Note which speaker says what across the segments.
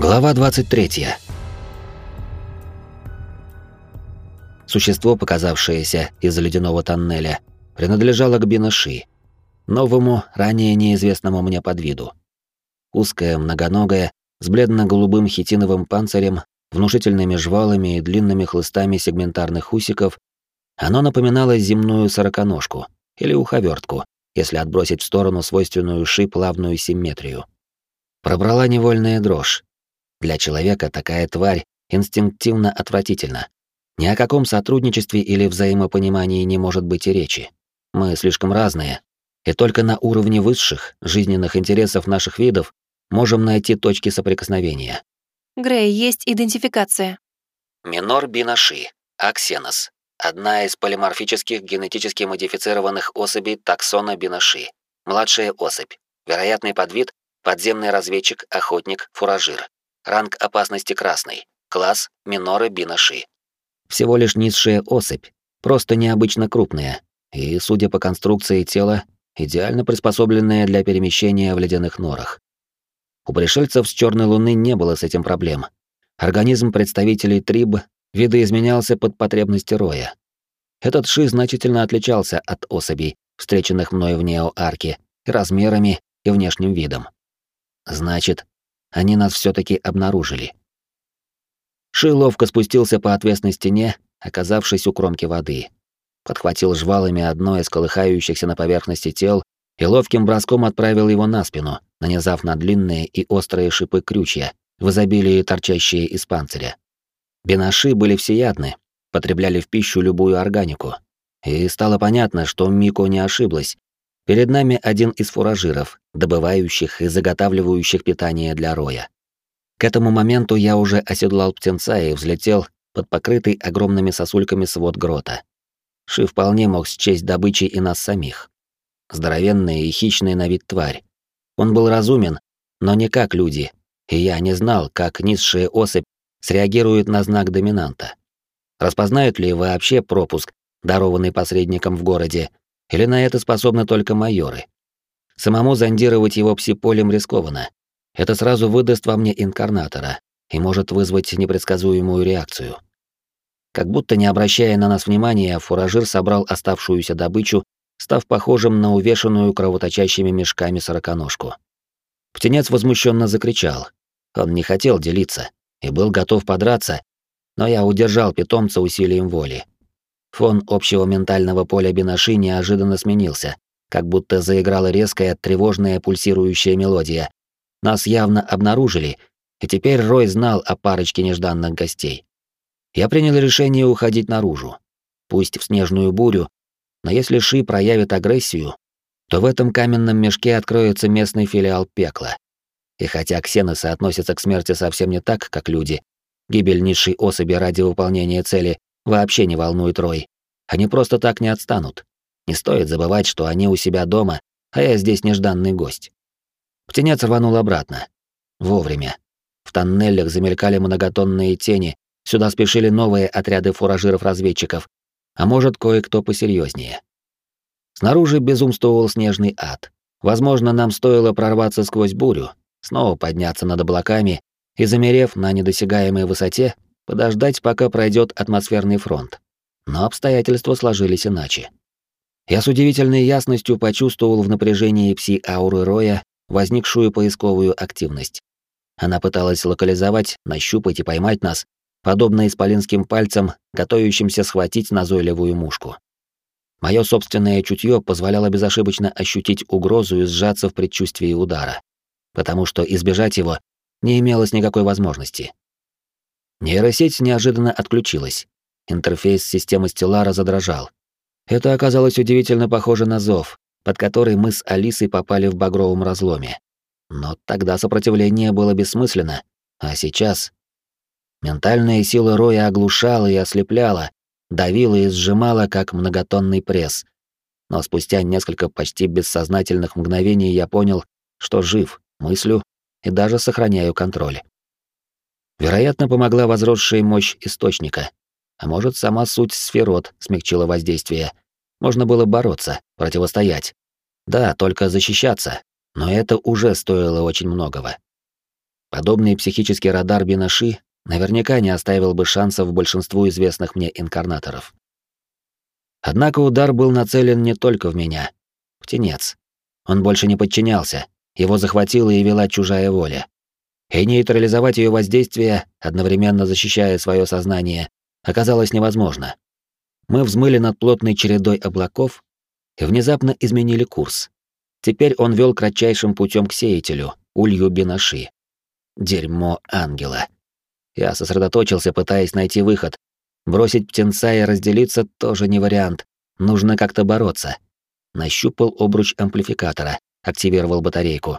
Speaker 1: Глава 23. Существо, показавшееся из ледяного тоннеля, принадлежало к Бинаши, новому, ранее неизвестному мне подвиду. Узкое, многоногое, с бледно-голубым хитиновым панцирем, внушительными жвалами и длинными хлыстами сегментарных усиков, оно напоминало земную сороконожку или уховертку, если отбросить в сторону свойственную ши плавную симметрию. Пробрала невольная дрожь. Для человека такая тварь инстинктивно отвратительна. Ни о каком сотрудничестве или взаимопонимании не может быть и речи. Мы слишком разные, и только на уровне высших жизненных интересов наших видов можем найти точки соприкосновения.
Speaker 2: Грей, есть идентификация.
Speaker 1: Минор бинаши, аксенос. Одна из полиморфических генетически модифицированных особей таксона бинаши. Младшая особь. Вероятный подвид – подземный разведчик, охотник, фуражир. Ранг опасности красный. Класс – миноры бинаши. Всего лишь низшая особь, просто необычно крупная, и, судя по конструкции тела, идеально приспособленная для перемещения в ледяных норах. У пришельцев с Черной Луны не было с этим проблем. Организм представителей триб видоизменялся под потребности роя. Этот ши значительно отличался от особей, встреченных мной в Нео-Арке, размерами и внешним видом. Значит, они нас все таки обнаружили. Ши ловко спустился по отвесной стене, оказавшись у кромки воды. Подхватил жвалами одно из колыхающихся на поверхности тел и ловким броском отправил его на спину, нанизав на длинные и острые шипы крючья, в изобилии торчащие из панциря. Бинаши были всеядны, потребляли в пищу любую органику. И стало понятно, что Мико не ошиблась. Перед нами один из фуражиров, добывающих и заготавливающих питание для роя. К этому моменту я уже оседлал птенца и взлетел под покрытый огромными сосульками свод грота. Ши вполне мог счесть добычей и нас самих. Здоровенная и хищная на вид тварь. Он был разумен, но не как люди, и я не знал, как низшая особь среагирует на знак доминанта. Распознают ли вообще пропуск, дарованный посредником в городе, или на это способны только майоры. Самому зондировать его псиполем рискованно. Это сразу выдаст во мне инкарнатора и может вызвать непредсказуемую реакцию. Как будто не обращая на нас внимания, фуражир собрал оставшуюся добычу, став похожим на увешанную кровоточащими мешками сороконожку. Птенец возмущенно закричал. Он не хотел делиться и был готов подраться, но я удержал питомца усилием воли. Фон общего ментального поля Бинаши неожиданно сменился, как будто заиграла резкая, тревожная пульсирующая мелодия. Нас явно обнаружили, и теперь Рой знал о парочке нежданных гостей. Я принял решение уходить наружу. Пусть в снежную бурю, но если Ши проявит агрессию, то в этом каменном мешке откроется местный филиал пекла. И хотя ксеносы относятся к смерти совсем не так, как люди, гибель низшей особи ради выполнения цели вообще не волнует Рой. Они просто так не отстанут. Не стоит забывать, что они у себя дома, а я здесь нежданный гость. Птенец рванул обратно. Вовремя. В тоннелях замелькали многотонные тени, сюда спешили новые отряды фуражиров-разведчиков, а может, кое-кто посерьезнее. Снаружи безумствовал снежный ад. Возможно, нам стоило прорваться сквозь бурю, снова подняться над облаками и, замерев на недосягаемой высоте, подождать, пока пройдет атмосферный фронт. Но обстоятельства сложились иначе. Я с удивительной ясностью почувствовал в напряжении пси-ауры Роя возникшую поисковую активность. Она пыталась локализовать, нащупать и поймать нас, подобно исполинским пальцам, готовящимся схватить назойливую мушку. Мое собственное чутье позволяло безошибочно ощутить угрозу и сжаться в предчувствии удара, потому что избежать его не имелось никакой возможности. Нейросеть неожиданно отключилась. Интерфейс системы Стеллара задрожал. Это оказалось удивительно похоже на зов, под который мы с Алисой попали в багровом разломе. Но тогда сопротивление было бессмысленно, а сейчас... Ментальная сила Роя оглушала и ослепляла, давила и сжимала, как многотонный пресс. Но спустя несколько почти бессознательных мгновений я понял, что жив, мыслю и даже сохраняю контроль. Вероятно, помогла возросшая мощь источника. А может, сама суть сферот смягчила воздействие. Можно было бороться, противостоять. Да, только защищаться. Но это уже стоило очень многого. Подобный психический радар Бинаши наверняка не оставил бы шансов большинству известных мне инкарнаторов. Однако удар был нацелен не только в меня. Птенец. Он больше не подчинялся, его захватила и вела чужая воля. И нейтрализовать ее воздействие, одновременно защищая свое сознание, оказалось невозможно. Мы взмыли над плотной чередой облаков и внезапно изменили курс. Теперь он вел кратчайшим путем к сеятелю, улью Бинаши. Дерьмо ангела. Я сосредоточился, пытаясь найти выход. Бросить птенца и разделиться тоже не вариант. Нужно как-то бороться. Нащупал обруч амплификатора, активировал батарейку.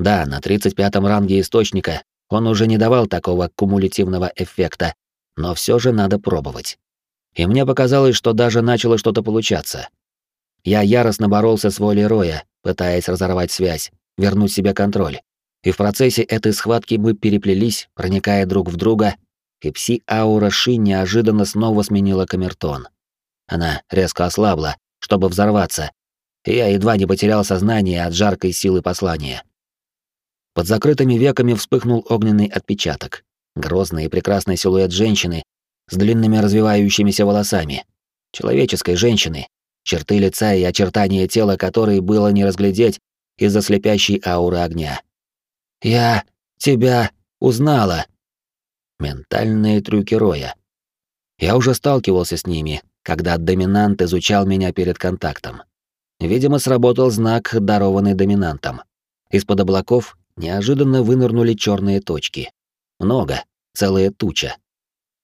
Speaker 1: Да, на 35-м ранге источника он уже не давал такого кумулятивного эффекта, но все же надо пробовать. И мне показалось, что даже начало что-то получаться. Я яростно боролся с волей Роя, пытаясь разорвать связь, вернуть себе контроль. И в процессе этой схватки мы переплелись, проникая друг в друга, и пси-аура Ши неожиданно снова сменила камертон. Она резко ослабла, чтобы взорваться, и я едва не потерял сознание от жаркой силы послания. Под закрытыми веками вспыхнул огненный отпечаток. Грозный и прекрасный силуэт женщины с длинными развивающимися волосами. Человеческой женщины, черты лица и очертания тела которой было не разглядеть из-за слепящей ауры огня. «Я тебя узнала!» Ментальные трюки Роя. Я уже сталкивался с ними, когда доминант изучал меня перед контактом. Видимо, сработал знак, дарованный доминантом. Из-под облаков неожиданно вынырнули черные точки. Много, целая туча.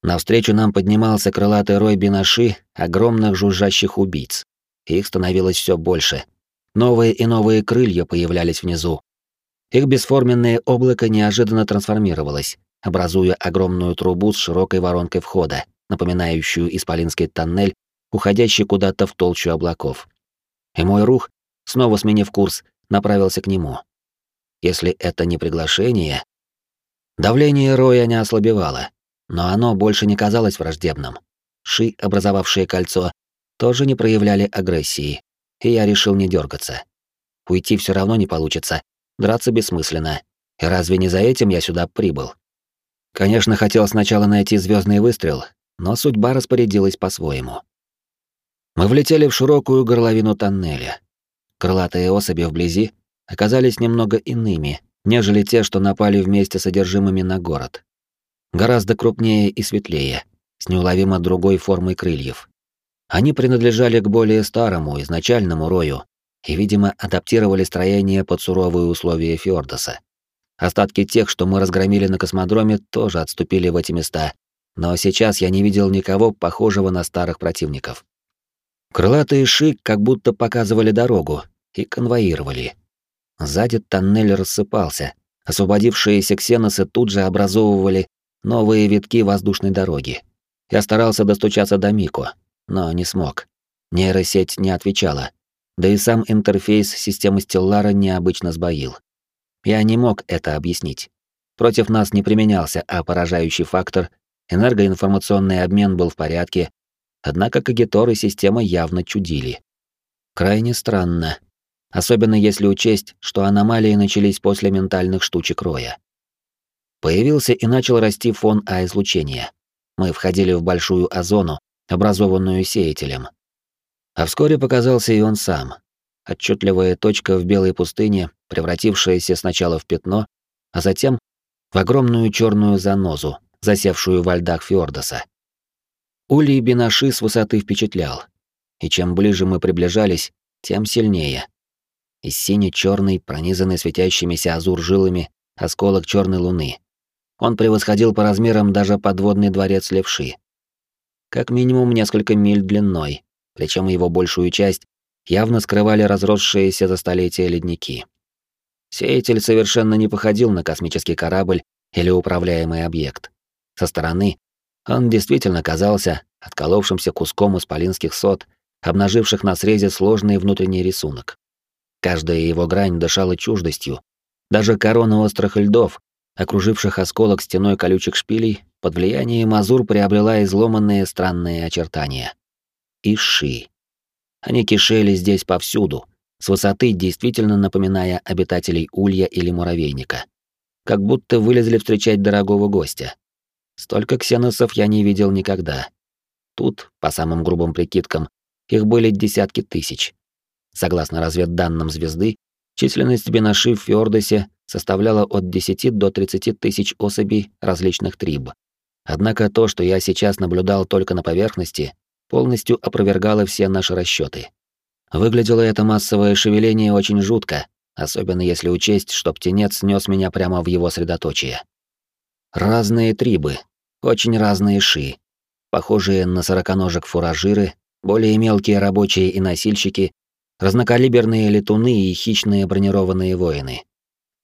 Speaker 1: Навстречу нам поднимался крылатый рой бинаши, огромных жужжащих убийц. Их становилось все больше. Новые и новые крылья появлялись внизу. Их бесформенное облако неожиданно трансформировалось, образуя огромную трубу с широкой воронкой входа, напоминающую исполинский тоннель, уходящий куда-то в толщу облаков. И мой рух, снова сменив курс, направился к нему. Если это не приглашение... Давление Роя не ослабевало, но оно больше не казалось враждебным. Ши, образовавшие кольцо, тоже не проявляли агрессии, и я решил не дергаться. Уйти все равно не получится, драться бессмысленно. И разве не за этим я сюда прибыл? Конечно, хотел сначала найти звездный выстрел, но судьба распорядилась по-своему. Мы влетели в широкую горловину тоннеля. Крылатые особи вблизи оказались немного иными, нежели те, что напали вместе с содержимыми на город гораздо крупнее и светлее, с неуловимо другой формой крыльев. Они принадлежали к более старому, изначальному рою и, видимо, адаптировали строение под суровые условия Фьордоса. Остатки тех, что мы разгромили на космодроме, тоже отступили в эти места, но сейчас я не видел никого похожего на старых противников. Крылатые ши как будто показывали дорогу и конвоировали. Сзади тоннель рассыпался, освободившиеся ксеносы тут же образовывали новые витки воздушной дороги. Я старался достучаться до Мико, но не смог. Нейросеть не отвечала. Да и сам интерфейс системы Стеллара необычно сбоил. Я не мог это объяснить. Против нас не применялся а поражающий фактор, энергоинформационный обмен был в порядке, однако Кагитор и система явно чудили. Крайне странно, особенно если учесть, что аномалии начались после ментальных штучек Роя. Появился и начал расти фон А-излучения. Мы входили в большую озону, образованную сеятелем. А вскоре показался и он сам. Отчетливая точка в белой пустыне, превратившаяся сначала в пятно, а затем в огромную черную занозу, засевшую во льдах Фьордоса. Улей Бинаши с высоты впечатлял. И чем ближе мы приближались, тем сильнее. Из сине-черный, пронизанный светящимися азур жилами, осколок черной луны. Он превосходил по размерам даже подводный дворец Левши. Как минимум несколько миль длиной, причем его большую часть явно скрывали разросшиеся за столетия ледники. Сеятель совершенно не походил на космический корабль или управляемый объект. Со стороны он действительно казался отколовшимся куском исполинских сот, обнаживших на срезе сложный внутренний рисунок. Каждая его грань дышала чуждостью. Даже корона острых льдов окруживших осколок стеной колючих шпилей, под влиянием Азур приобрела изломанные странные очертания. Иши. Они кишели здесь повсюду, с высоты действительно напоминая обитателей улья или муравейника. как будто вылезли встречать дорогого гостя. Столько ксеносов я не видел никогда. Тут, по самым грубым прикидкам, их были десятки тысяч. Согласно разведданным звезды, численность бинаши в Фьордосе составляла от 10 до 30 тысяч особей различных триб. Однако то, что я сейчас наблюдал только на поверхности, полностью опровергало все наши расчеты. Выглядело это массовое шевеление очень жутко, особенно если учесть, что птенец снес меня прямо в его средоточие. Разные трибы, очень разные ши, похожие на сороконожек фуражиры, более мелкие рабочие и носильщики, разнокалиберные летуны и хищные бронированные воины.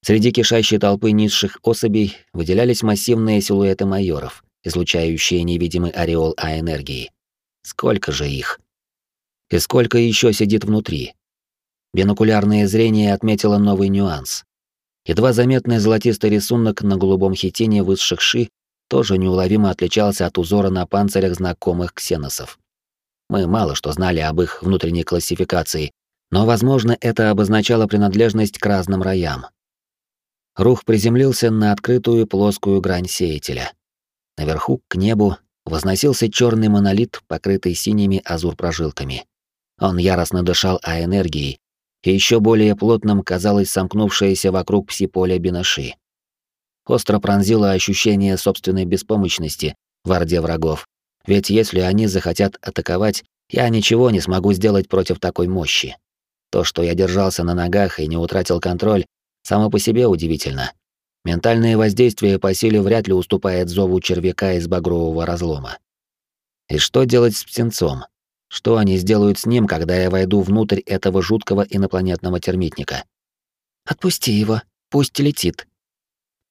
Speaker 1: Среди кишащей толпы низших особей выделялись массивные силуэты майоров, излучающие невидимый ореол А-энергии. Сколько же их? И сколько еще сидит внутри? Бинокулярное зрение отметило новый нюанс. Едва заметный золотистый рисунок на голубом хитине высших ши тоже неуловимо отличался от узора на панцирях знакомых ксеносов. Мы мало что знали об их внутренней классификации, но, возможно, это обозначало принадлежность к разным роям. Рух приземлился на открытую плоскую грань сеятеля. Наверху, к небу, возносился черный монолит, покрытый синими азур-прожилками. Он яростно дышал о энергии, и еще более плотным казалось сомкнувшееся вокруг пси-поля Бинаши. Остро пронзило ощущение собственной беспомощности в орде врагов, ведь если они захотят атаковать, я ничего не смогу сделать против такой мощи. То, что я держался на ногах и не утратил контроль, само по себе удивительно. Ментальное воздействие по силе вряд ли уступает зову червяка из багрового разлома. И что делать с птенцом? Что они сделают с ним, когда я войду внутрь этого жуткого инопланетного термитника?
Speaker 2: Отпусти его, пусть летит.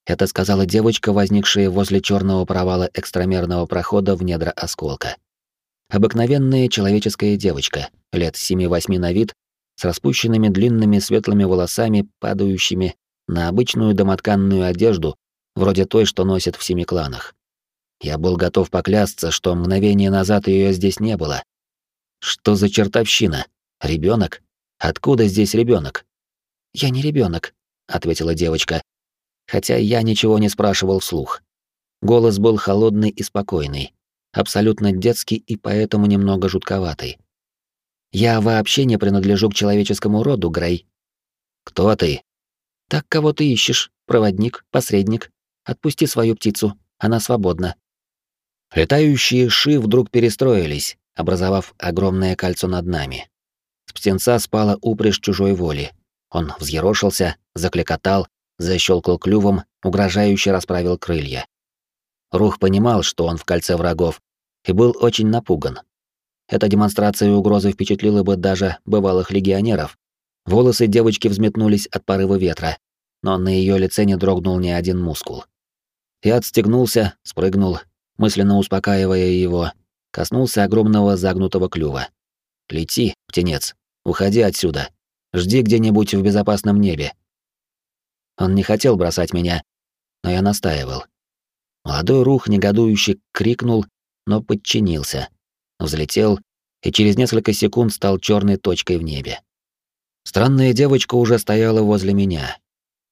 Speaker 1: Это сказала девочка, возникшая возле черного провала экстрамерного прохода в недра осколка. Обыкновенная человеческая девочка, лет 7-8 на вид, с распущенными длинными светлыми волосами, падающими на обычную домотканную одежду, вроде той, что носят в семи кланах. Я был готов поклясться, что мгновение назад ее здесь не было, что за чертовщина? Ребенок? Откуда здесь ребенок?
Speaker 2: Я не ребенок, ответила девочка, хотя я ничего не спрашивал вслух. Голос был холодный и спокойный, абсолютно детский и поэтому немного жутковатый. Я вообще не принадлежу к человеческому роду, Грей.
Speaker 1: Кто ты?
Speaker 2: Так кого ты ищешь? Проводник, посредник. Отпусти свою птицу, она свободна.
Speaker 1: Летающие ши вдруг перестроились, образовав огромное кольцо над нами. С птенца спала упряжь чужой воли. Он взъерошился, закликотал, защелкал клювом, угрожающе расправил крылья. Рух понимал, что он в кольце врагов, и был очень напуган. Эта демонстрация угрозы впечатлила бы даже бывалых легионеров. Волосы девочки взметнулись от порыва ветра, но на ее лице не дрогнул ни один мускул. Я отстегнулся, спрыгнул, мысленно успокаивая его, коснулся огромного загнутого клюва. «Лети, птенец, уходи отсюда. Жди где-нибудь в безопасном небе». Он не хотел бросать меня, но я настаивал. Молодой рух негодующе крикнул, но подчинился. Взлетел и через несколько секунд стал черной точкой в небе. Странная девочка уже стояла возле меня.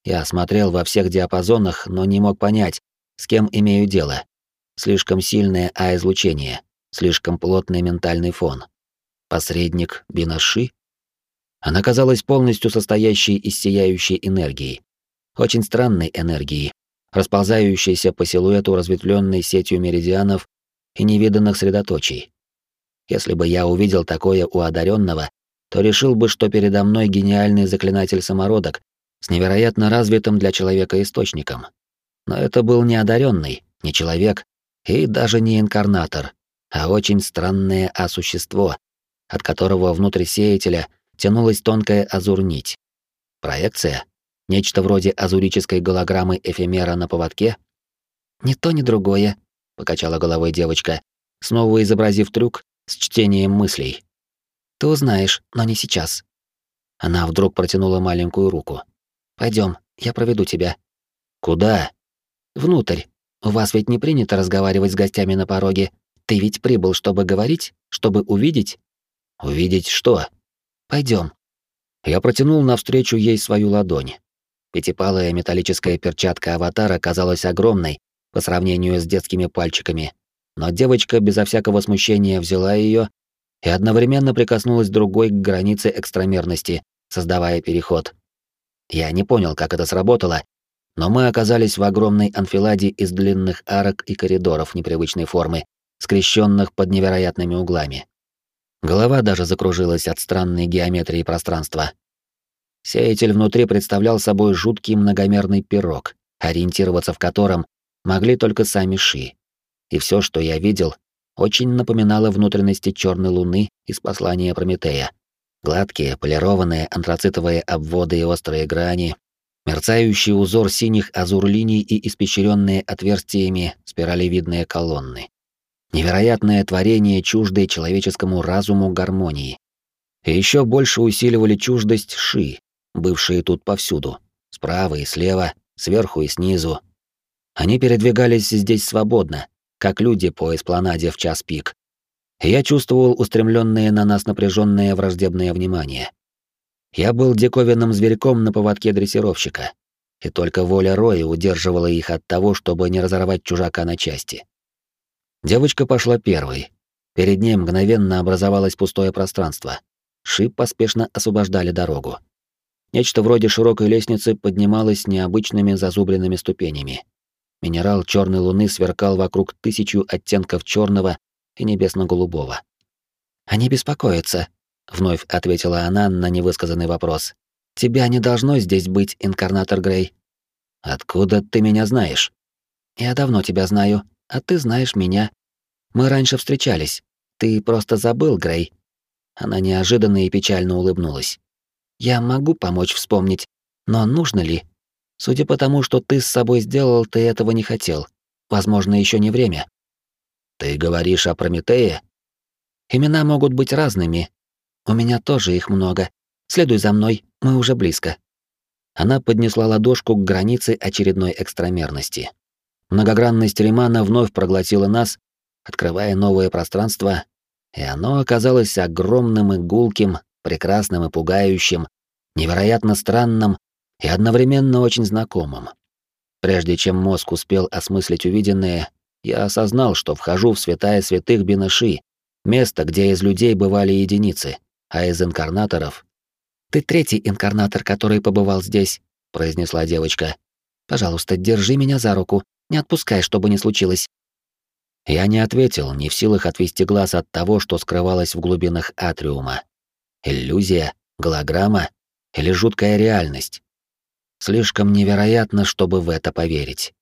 Speaker 1: Я смотрел во всех диапазонах, но не мог понять, с кем имею дело. Слишком сильное А-излучение. Слишком плотный ментальный фон. Посредник Бинаши? Она казалась полностью состоящей из сияющей энергии. Очень странной энергии, расползающейся по силуэту разветвленной сетью меридианов и невиданных средоточий. Если бы я увидел такое у одаренного, то решил бы, что передо мной гениальный заклинатель-самородок с невероятно развитым для человека источником. Но это был не одаренный, не человек и даже не инкарнатор, а очень странное А-существо, от которого внутрь сеятеля тянулась тонкая азур-нить. Проекция? Нечто вроде азурической голограммы эфемера на поводке?
Speaker 2: «Ни то, ни другое», — покачала головой девочка, снова изобразив трюк с чтением мыслей. «Ты узнаешь, но не сейчас». Она вдруг протянула маленькую руку. Пойдем, я проведу тебя».
Speaker 1: «Куда?»
Speaker 2: «Внутрь. У вас ведь не принято разговаривать с гостями на пороге, ты ведь прибыл, чтобы говорить, чтобы увидеть?
Speaker 1: Увидеть что?
Speaker 2: Пойдем.
Speaker 1: Я протянул навстречу ей свою ладонь. Пятипалая металлическая перчатка аватара казалась огромной по сравнению с детскими пальчиками, но девочка безо всякого смущения взяла ее и одновременно прикоснулась другой к границе экстрамерности, создавая переход. Я не понял, как это сработало, но мы оказались в огромной анфиладе из длинных арок и коридоров непривычной формы, скрещенных под невероятными углами. Голова даже закружилась от странной геометрии пространства. Сеятель внутри представлял собой жуткий многомерный пирог, ориентироваться в котором могли только сами Ши. И все, что я видел, очень напоминало внутренности черной луны из послания Прометея. Гладкие, полированные антрацитовые обводы и острые грани, мерцающий узор синих азур-линий и испещренные отверстиями спиралевидные колонны. Невероятное творение, чуждое человеческому разуму гармонии. И еще больше усиливали чуждость Ши, бывшие тут повсюду, справа и слева, сверху и снизу. Они передвигались здесь свободно, как люди по эспланаде в час пик. Я чувствовал устремленное на нас напряженное враждебное внимание. Я был диковинным зверьком на поводке дрессировщика, и только воля Роя удерживала их от того, чтобы не разорвать чужака на части. Девочка пошла первой. Перед ней мгновенно образовалось пустое пространство. Шип поспешно освобождали дорогу. Нечто вроде широкой лестницы поднималось необычными зазубренными ступенями. Минерал черной луны сверкал вокруг тысячу оттенков черного и небесно-голубого. «Они беспокоятся», — вновь ответила она на невысказанный вопрос. «Тебя не должно здесь быть, инкарнатор Грей». «Откуда ты меня знаешь?» «Я давно тебя знаю, а ты знаешь меня. Мы раньше встречались. Ты просто забыл, Грей». Она неожиданно и печально улыбнулась. «Я могу помочь вспомнить, но нужно ли? Судя по тому, что ты с собой сделал, ты этого не хотел. Возможно, еще не время». «Ты говоришь о Прометее?» «Имена могут быть разными, у меня тоже их много. Следуй за мной, мы уже близко. Она поднесла ладошку к границе очередной экстрамерности. Многогранность Римана вновь проглотила нас, открывая новое пространство, и оно оказалось огромным и гулким, прекрасным и пугающим, невероятно странным и одновременно очень знакомым. Прежде чем мозг успел осмыслить увиденное, я осознал, что вхожу в святая святых Бинаши, место, где из людей бывали единицы — а из инкарнаторов... «Ты третий инкарнатор, который побывал здесь», — произнесла девочка. «Пожалуйста, держи меня за руку, не отпускай, что бы ни случилось». Я не ответил, не в силах отвести глаз от того, что скрывалось в глубинах атриума. Иллюзия, голограмма или жуткая реальность. Слишком невероятно, чтобы в это поверить.